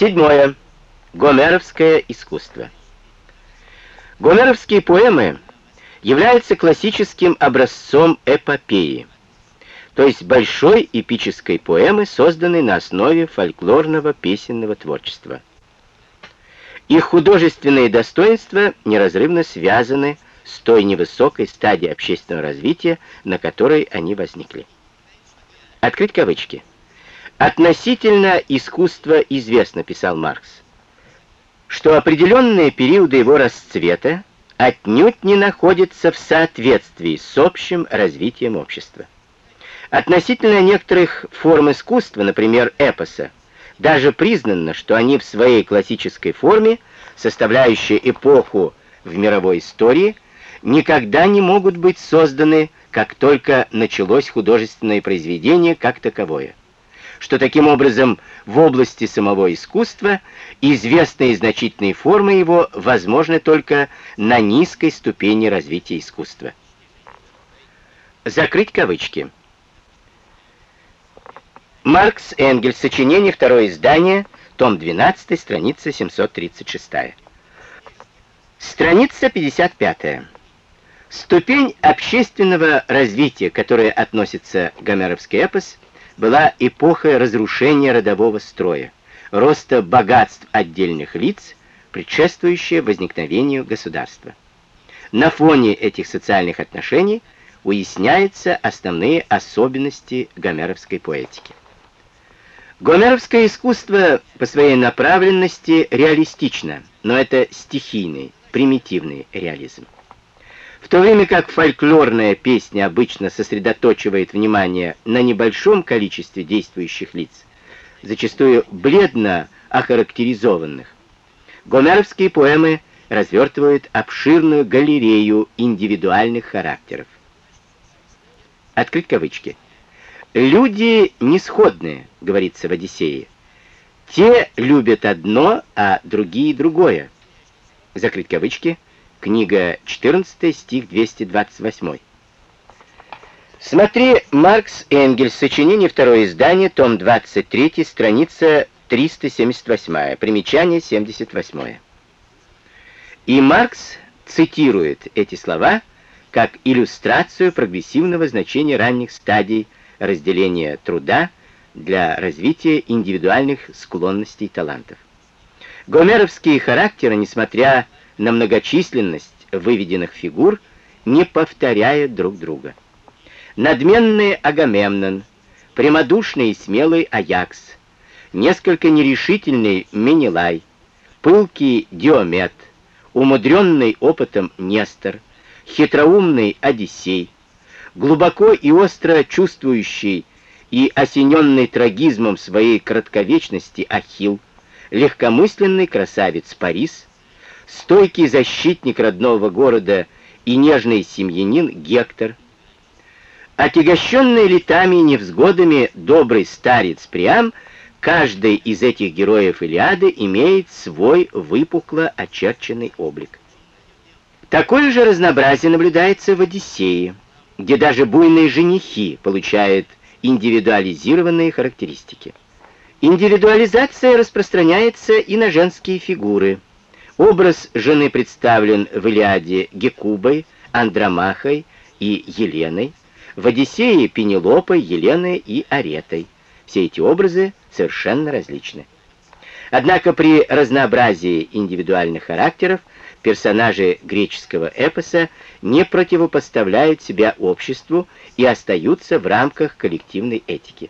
Седьмое. Гомеровское искусство. Гомеровские поэмы являются классическим образцом эпопеи, то есть большой эпической поэмы, созданной на основе фольклорного песенного творчества. Их художественные достоинства неразрывно связаны с той невысокой стадией общественного развития, на которой они возникли. Открыть кавычки. Относительно искусства известно, писал Маркс, что определенные периоды его расцвета отнюдь не находятся в соответствии с общим развитием общества. Относительно некоторых форм искусства, например, эпоса, даже признано, что они в своей классической форме, составляющей эпоху в мировой истории, никогда не могут быть созданы, как только началось художественное произведение как таковое что таким образом в области самого искусства известные значительные формы его возможны только на низкой ступени развития искусства. Закрыть кавычки. Маркс Энгельс, сочинение, второе издание, том 12, страница 736. Страница 55. Ступень общественного развития, к которой относится гомеровский эпос – была эпоха разрушения родового строя, роста богатств отдельных лиц, предшествующая возникновению государства. На фоне этих социальных отношений уясняются основные особенности гомеровской поэтики. Гомеровское искусство по своей направленности реалистично, но это стихийный, примитивный реализм. В то время как фольклорная песня обычно сосредоточивает внимание на небольшом количестве действующих лиц, зачастую бледно охарактеризованных, гомеровские поэмы развертывают обширную галерею индивидуальных характеров. Открыть кавычки. «Люди несходные», — говорится в Одиссее. «Те любят одно, а другие другое». Закрыть кавычки — Книга 14, стих 228. Смотри Маркс Энгельс, сочинение, второе издание, том 23, страница 378, примечание 78. И Маркс цитирует эти слова как иллюстрацию прогрессивного значения ранних стадий разделения труда для развития индивидуальных склонностей и талантов. Гомеровские характеры, несмотря на многочисленность выведенных фигур, не повторяя друг друга. Надменный Агамемнон, прямодушный и смелый Аякс, несколько нерешительный Менелай, пылкий Диомет, умудренный опытом Нестор, хитроумный Одиссей, глубоко и остро чувствующий и осененный трагизмом своей кратковечности Ахилл, легкомысленный красавец Парис — стойкий защитник родного города и нежный семьянин Гектор, отягощенный летами и невзгодами добрый старец Приам, каждый из этих героев Илиады имеет свой выпукло очерченный облик. Такое же разнообразие наблюдается в Одиссее, где даже буйные женихи получают индивидуализированные характеристики. Индивидуализация распространяется и на женские фигуры – Образ жены представлен в Илиаде Гекубой, Андромахой и Еленой, в Одиссее Пенелопой, Еленой и Аретой. Все эти образы совершенно различны. Однако при разнообразии индивидуальных характеров персонажи греческого эпоса не противопоставляют себя обществу и остаются в рамках коллективной этики.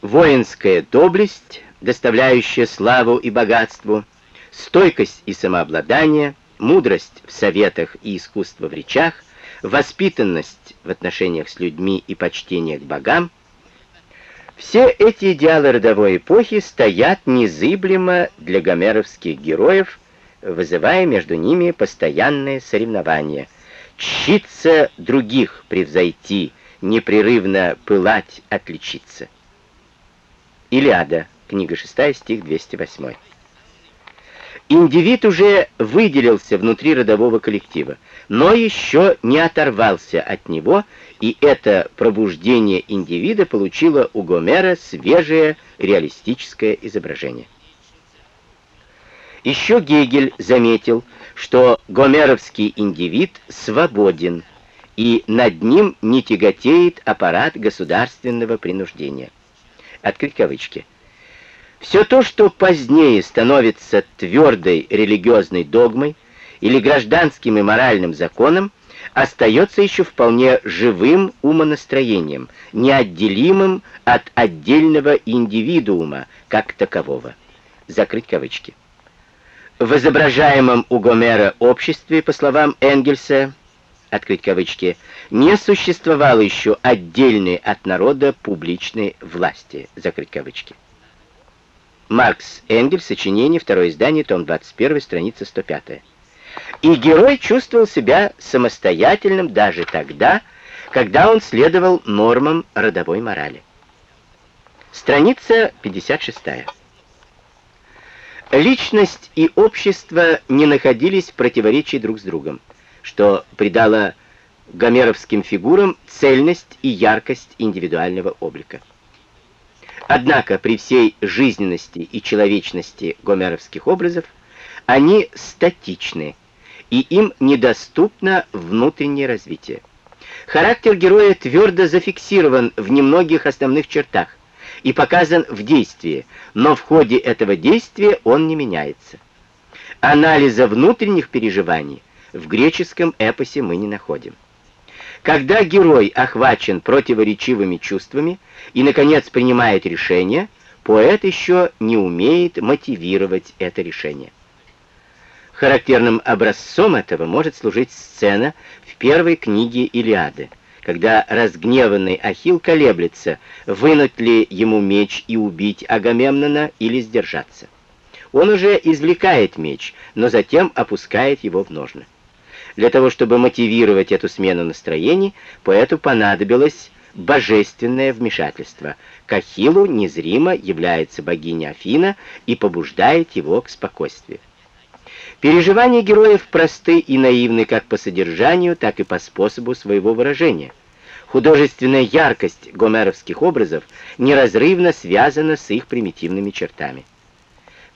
Воинская доблесть, доставляющая славу и богатству – стойкость и самообладание, мудрость в советах и искусство в речах, воспитанность в отношениях с людьми и почтение к богам, все эти идеалы родовой эпохи стоят незыблемо для гомеровских героев, вызывая между ними постоянное соревнование. Читься других превзойти, непрерывно пылать, отличиться. Илиада, книга 6, стих 208. Индивид уже выделился внутри родового коллектива, но еще не оторвался от него, и это пробуждение индивида получило у Гомера свежее реалистическое изображение. Еще Гегель заметил, что гомеровский индивид свободен, и над ним не тяготеет аппарат государственного принуждения. Открыть кавычки. Все то, что позднее становится твердой религиозной догмой или гражданским и моральным законом, остается еще вполне живым умонастроением, неотделимым от отдельного индивидуума как такового. Закрыть кавычки. В изображаемом у Гомера обществе, по словам Энгельса, открыть кавычки, не существовало еще отдельной от народа публичной власти, закрыть кавычки. Маркс Энгельс, сочинение, второе издание, том 21, страница 105. И герой чувствовал себя самостоятельным даже тогда, когда он следовал нормам родовой морали. Страница 56. Личность и общество не находились в противоречии друг с другом, что придало гомеровским фигурам цельность и яркость индивидуального облика. Однако при всей жизненности и человечности гомеровских образов они статичны, и им недоступно внутреннее развитие. Характер героя твердо зафиксирован в немногих основных чертах и показан в действии, но в ходе этого действия он не меняется. Анализа внутренних переживаний в греческом эпосе мы не находим. Когда герой охвачен противоречивыми чувствами и, наконец, принимает решение, поэт еще не умеет мотивировать это решение. Характерным образцом этого может служить сцена в первой книге «Илиады», когда разгневанный Ахилл колеблется, вынуть ли ему меч и убить Агамемнона или сдержаться. Он уже извлекает меч, но затем опускает его в ножны. Для того, чтобы мотивировать эту смену настроений, поэту понадобилось божественное вмешательство. К Ахиллу незримо является богиня Афина и побуждает его к спокойствию. Переживания героев просты и наивны как по содержанию, так и по способу своего выражения. Художественная яркость гомеровских образов неразрывно связана с их примитивными чертами.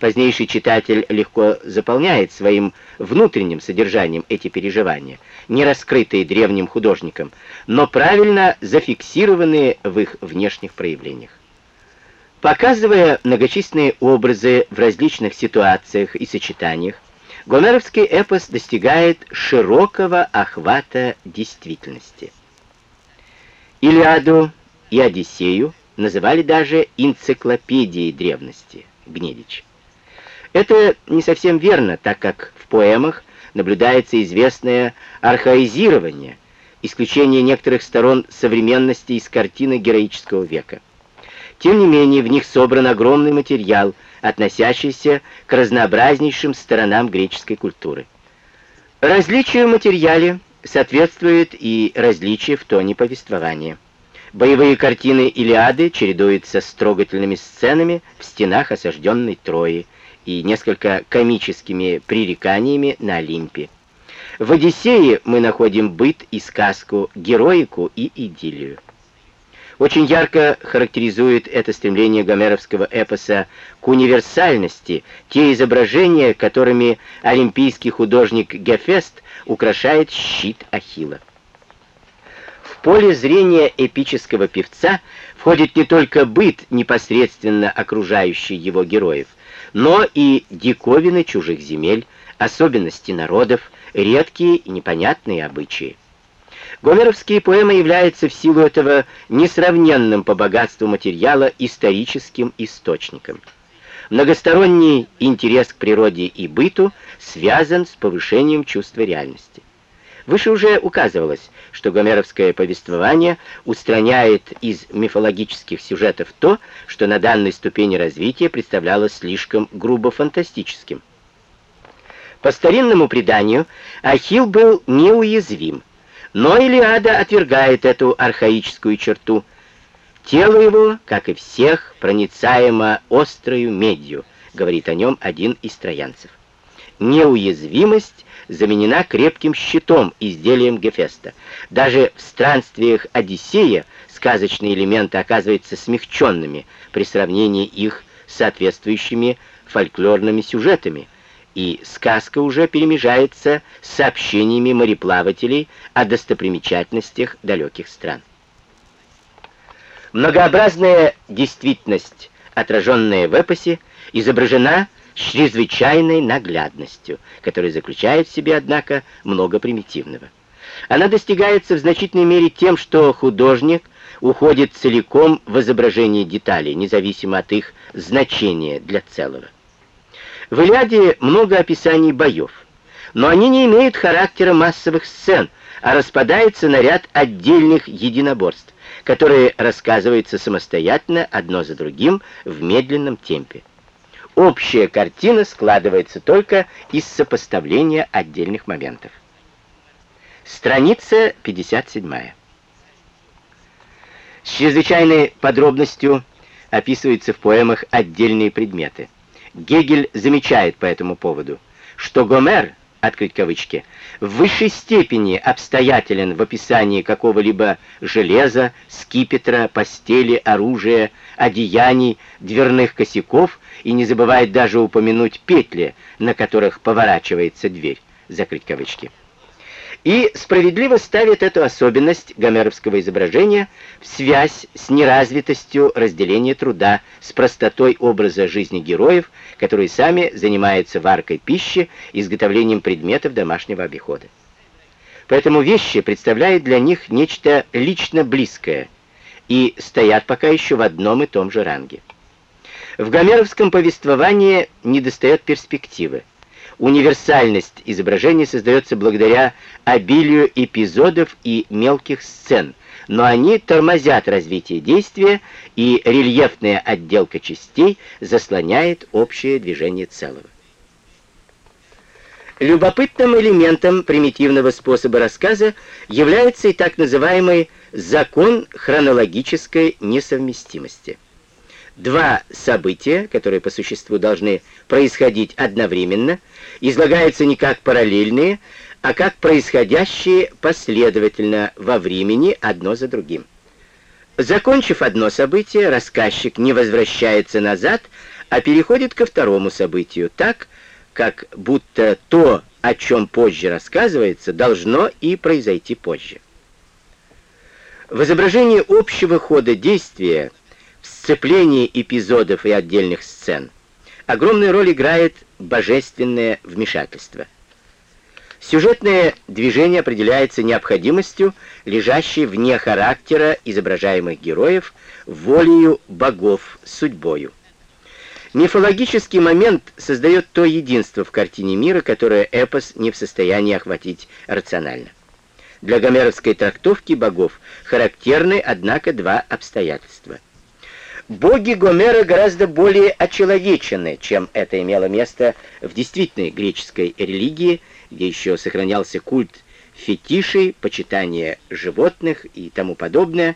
Позднейший читатель легко заполняет своим внутренним содержанием эти переживания, не раскрытые древним художником, но правильно зафиксированные в их внешних проявлениях. Показывая многочисленные образы в различных ситуациях и сочетаниях, гомеровский эпос достигает широкого охвата действительности. Илиаду и Одиссею называли даже энциклопедией древности, Гнедич. Это не совсем верно, так как в поэмах наблюдается известное архаизирование, исключение некоторых сторон современности из картины героического века. Тем не менее, в них собран огромный материал, относящийся к разнообразнейшим сторонам греческой культуры. Различию в материале соответствует и различие в тоне повествования. Боевые картины Илиады чередуются с трогательными сценами в стенах осажденной Трои, и несколько комическими пререканиями на Олимпе. В «Одиссее» мы находим быт и сказку, героику и идиллию. Очень ярко характеризует это стремление гомеровского эпоса к универсальности те изображения, которыми олимпийский художник Гефест украшает щит Ахилла. В поле зрения эпического певца входит не только быт, непосредственно окружающий его героев, но и диковины чужих земель, особенности народов, редкие и непонятные обычаи. Гомеровские поэмы являются в силу этого несравненным по богатству материала историческим источником. Многосторонний интерес к природе и быту связан с повышением чувства реальности. Выше уже указывалось, что гомеровское повествование устраняет из мифологических сюжетов то, что на данной ступени развития представлялось слишком грубо фантастическим. По старинному преданию, Ахилл был неуязвим, но Илиада отвергает эту архаическую черту. Тело его, как и всех, проницаемо острою медью, говорит о нем один из троянцев. Неуязвимость заменена крепким щитом, изделием Гефеста. Даже в странствиях Одиссея сказочные элементы оказываются смягченными при сравнении их с соответствующими фольклорными сюжетами, и сказка уже перемежается с сообщениями мореплавателей о достопримечательностях далеких стран. Многообразная действительность, отраженная в эпосе, изображена чрезвычайной наглядностью, которая заключает в себе, однако, много примитивного. Она достигается в значительной мере тем, что художник уходит целиком в изображение деталей, независимо от их значения для целого. В Илиаде много описаний боев, но они не имеют характера массовых сцен, а распадаются на ряд отдельных единоборств, которые рассказываются самостоятельно одно за другим в медленном темпе. Общая картина складывается только из сопоставления отдельных моментов. Страница 57. С чрезвычайной подробностью описываются в поэмах отдельные предметы. Гегель замечает по этому поводу, что Гомер, открыть кавычки, в высшей степени обстоятелен в описании какого-либо железа, скипетра, постели, оружия, одеяний, дверных косяков и не забывает даже упомянуть петли, на которых поворачивается дверь, закрыть кавычки и справедливо ставит эту особенность гомеровского изображения в связь с неразвитостью разделения труда, с простотой образа жизни героев, которые сами занимаются варкой пищи, изготовлением предметов домашнего обихода. Поэтому вещи представляют для них нечто лично близкое и стоят пока еще в одном и том же ранге. В гомеровском повествовании недостает перспективы. Универсальность изображения создается благодаря обилию эпизодов и мелких сцен, но они тормозят развитие действия, и рельефная отделка частей заслоняет общее движение целого. Любопытным элементом примитивного способа рассказа является и так называемый закон хронологической несовместимости – два события, которые по существу должны происходить одновременно, излагаются не как параллельные, а как происходящие последовательно во времени одно за другим. Закончив одно событие, рассказчик не возвращается назад, а переходит ко второму событию, так, как будто то, о чем позже рассказывается, должно и произойти позже. В изображении общего хода действия сцеплении эпизодов и отдельных сцен огромную роль играет божественное вмешательство. Сюжетное движение определяется необходимостью, лежащей вне характера изображаемых героев, волею богов, судьбою. Мифологический момент создает то единство в картине мира, которое эпос не в состоянии охватить рационально. Для гомеровской трактовки богов характерны, однако, два обстоятельства – Боги Гомера гораздо более очеловечены, чем это имело место в действительной греческой религии, где еще сохранялся культ фетишей, почитание животных и тому подобное.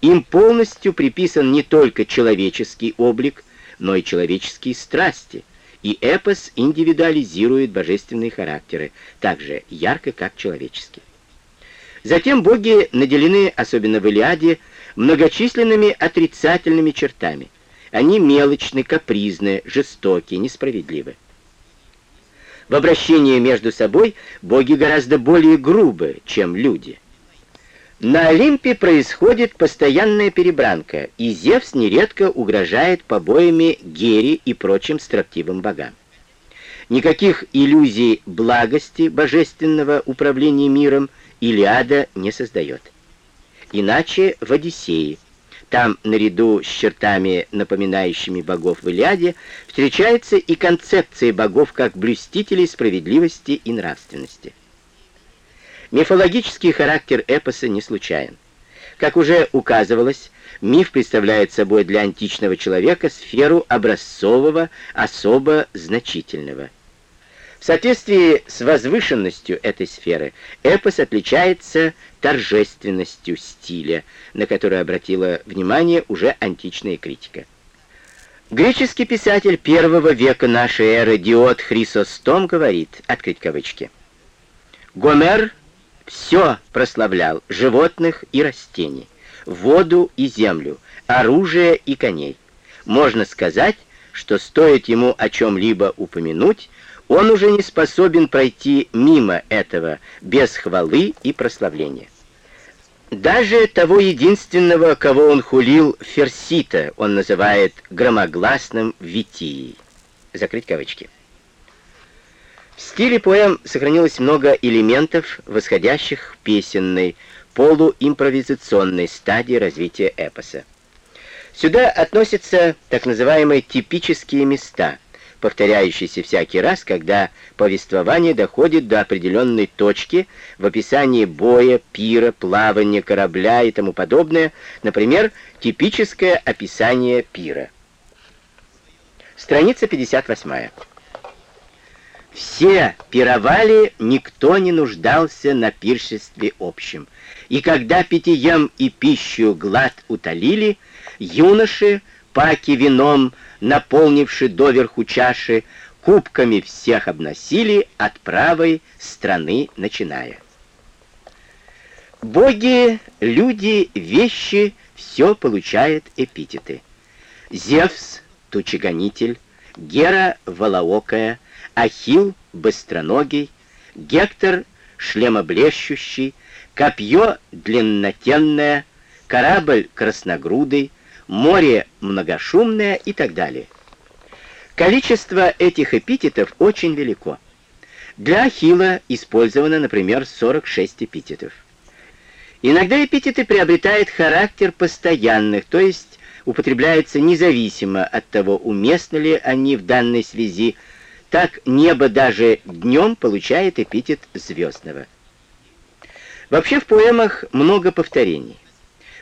Им полностью приписан не только человеческий облик, но и человеческие страсти, и эпос индивидуализирует божественные характеры, так же ярко, как человеческие. Затем боги наделены, особенно в Илиаде, многочисленными отрицательными чертами. Они мелочны, капризны, жестоки, несправедливы. В обращении между собой боги гораздо более грубы, чем люди. На Олимпе происходит постоянная перебранка, и Зевс нередко угрожает побоями Гере и прочим строптивым богам. Никаких иллюзий благости божественного управления миром Илиада не создает иначе в Одиссее. Там, наряду с чертами, напоминающими богов в Илиаде, встречается и концепция богов как блюстителей справедливости и нравственности. Мифологический характер эпоса не случайен. Как уже указывалось, миф представляет собой для античного человека сферу образцового, особо значительного – в соответствии с возвышенностью этой сферы эпос отличается торжественностью стиля, на которую обратила внимание уже античная критика. Греческий писатель первого века нашей эры Диод Хрисостом говорит, открыть кавычки, «Гомер все прославлял, животных и растений, воду и землю, оружие и коней. Можно сказать, что стоит ему о чем-либо упомянуть, он уже не способен пройти мимо этого без хвалы и прославления. Даже того единственного, кого он хулил, Ферсита, он называет громогласным Витией. Закрыть кавычки. В стиле поэм сохранилось много элементов, восходящих к песенной, полуимпровизационной стадии развития эпоса. Сюда относятся так называемые типические места, повторяющиеся всякий раз, когда повествование доходит до определенной точки в описании боя, пира, плавания, корабля и тому подобное, например, типическое описание пира. Страница 58. Все пировали, никто не нуждался на пиршестве общем. И когда питьем и пищу глад утолили, юноши, паки вином, наполнивши доверху чаши, кубками всех обносили от правой страны начиная. Боги, люди, вещи — все получает эпитеты. Зевс — тучегонитель, Гера — волоокая, Ахил — быстроногий, Гектор — шлемоблещущий, Копье — длиннотенное, Корабль — красногрудый, Море — многошумное и так далее. Количество этих эпитетов очень велико. Для Ахилла использовано, например, 46 эпитетов. Иногда эпитеты приобретают характер постоянных, то есть употребляются независимо от того, уместны ли они в данной связи, так небо даже днем получает эпитет звездного. Вообще в поэмах много повторений.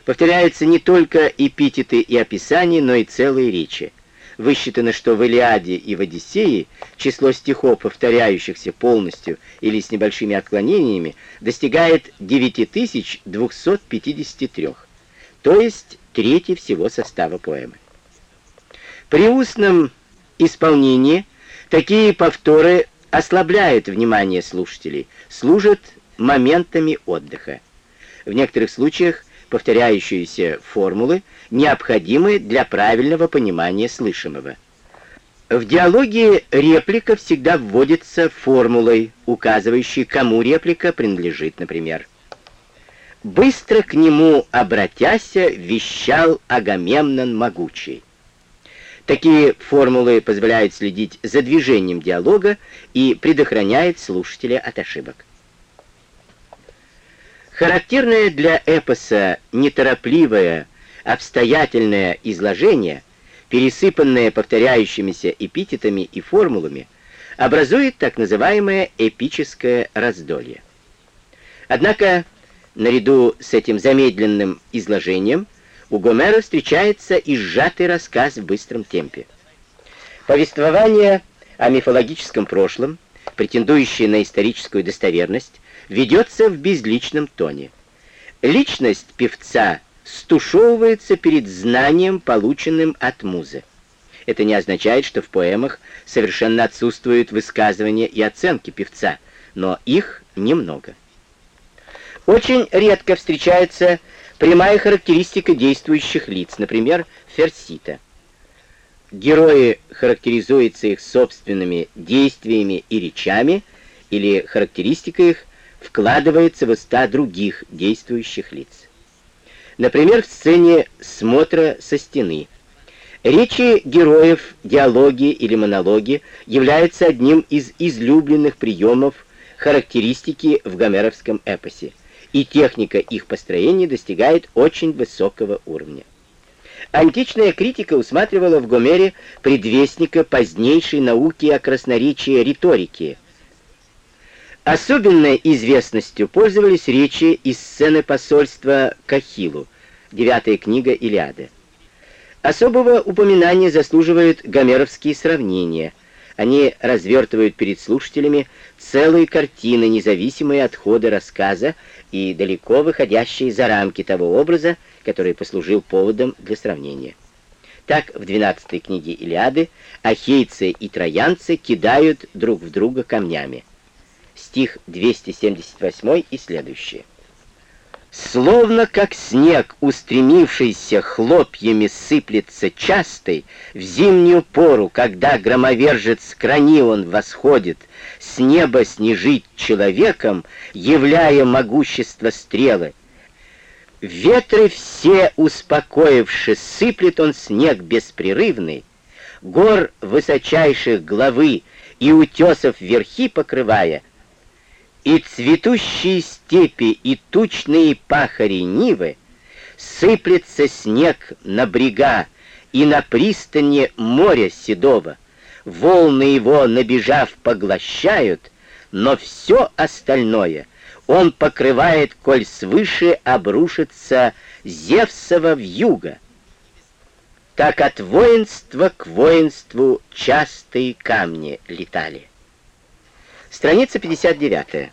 Повторяются не только эпитеты и описания, но и целые речи. Высчитано, что в Илиаде и в Одиссее число стихов, повторяющихся полностью или с небольшими отклонениями, достигает 9253, то есть трети всего состава поэмы. При устном исполнении Такие повторы ослабляют внимание слушателей, служат моментами отдыха. В некоторых случаях повторяющиеся формулы необходимы для правильного понимания слышимого. В диалоге реплика всегда вводится формулой, указывающей, кому реплика принадлежит, например. «Быстро к нему обратяся, вещал Агамемнон могучий». Такие формулы позволяют следить за движением диалога и предохраняют слушателя от ошибок. Характерное для эпоса неторопливое, обстоятельное изложение, пересыпанное повторяющимися эпитетами и формулами, образует так называемое эпическое раздолье. Однако, наряду с этим замедленным изложением, у Гомера встречается и сжатый рассказ в быстром темпе. Повествование о мифологическом прошлом, претендующее на историческую достоверность, ведется в безличном тоне. Личность певца стушевывается перед знанием, полученным от музы. Это не означает, что в поэмах совершенно отсутствуют высказывания и оценки певца, но их немного. Очень редко встречается Прямая характеристика действующих лиц, например, Ферсита. Герои характеризуются их собственными действиями и речами, или характеристика их вкладывается в уста других действующих лиц. Например, в сцене «Смотра со стены». Речи героев, диалоги или монологи являются одним из излюбленных приемов характеристики в гомеровском эпосе – и техника их построения достигает очень высокого уровня. Античная критика усматривала в Гомере предвестника позднейшей науки о красноречии риторики. Особенной известностью пользовались речи из сцены посольства к Ахиллу, девятая книга Илиады. Особого упоминания заслуживают гомеровские сравнения – они развертывают перед слушателями целые картины, независимые от хода рассказа и далеко выходящие за рамки того образа, который послужил поводом для сравнения. Так, в 12 книге Илиады ахейцы и троянцы кидают друг в друга камнями. Стих 278 и следующие. Словно как снег, устремившийся хлопьями, сыплется частый, в зимнюю пору, когда громовержец Кранион восходит, с неба снежить человеком, являя могущество стрелы. Ветры все успокоивши, сыплет он снег беспрерывный, гор высочайших главы и утесов верхи покрывая, и цветущие степи, и тучные пахари нивы, сыплется снег на брега и на пристани моря седого. Волны его, набежав, поглощают, но все остальное он покрывает, коль свыше обрушится Зевсова вьюга. Так от воинства к воинству частые камни летали. Страница 59.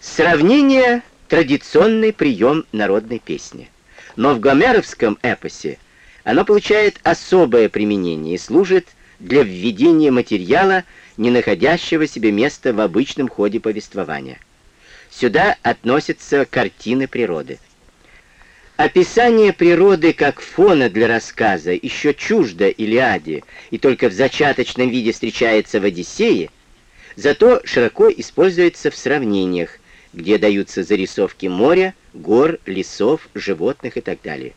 Сравнение — традиционный прием народной песни. Но в гомеровском эпосе оно получает особое применение и служит для введения материала, не находящего себе места в обычном ходе повествования. Сюда относятся картины природы. Описание природы как фона для рассказа еще чуждо Илиаде и только в зачаточном виде встречается в Одиссее, зато широко используется в сравнениях, где даются зарисовки моря, гор, лесов, животных и так далее.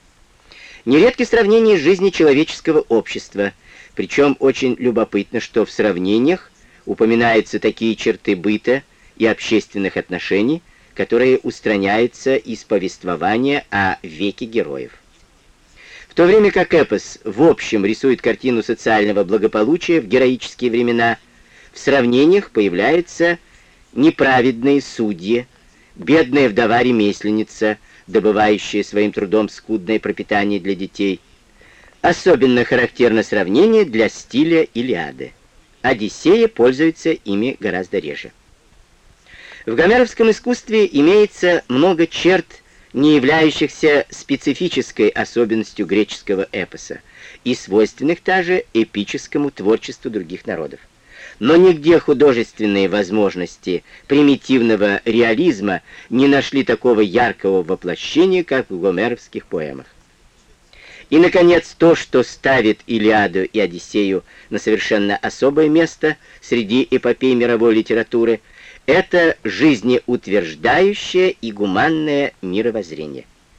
Нередки сравнения жизни человеческого общества, причем очень любопытно, что в сравнениях упоминаются такие черты быта и общественных отношений, которые устраняются из повествования о веке героев. В то время как эпос в общем рисует картину социального благополучия в героические времена, в сравнениях появляются неправедные судьи, бедная вдова-ремесленница, добывающая своим трудом скудное пропитание для детей. Особенно характерно сравнение для стиля Илиады. Одиссея пользуется ими гораздо реже. В гомеровском искусстве имеется много черт, не являющихся специфической особенностью греческого эпоса и свойственных также эпическому творчеству других народов но нигде художественные возможности примитивного реализма не нашли такого яркого воплощения, как в гомеровских поэмах. И, наконец, то, что ставит Илиаду и Одиссею на совершенно особое место среди эпопей мировой литературы, это жизнеутверждающее и гуманное мировоззрение.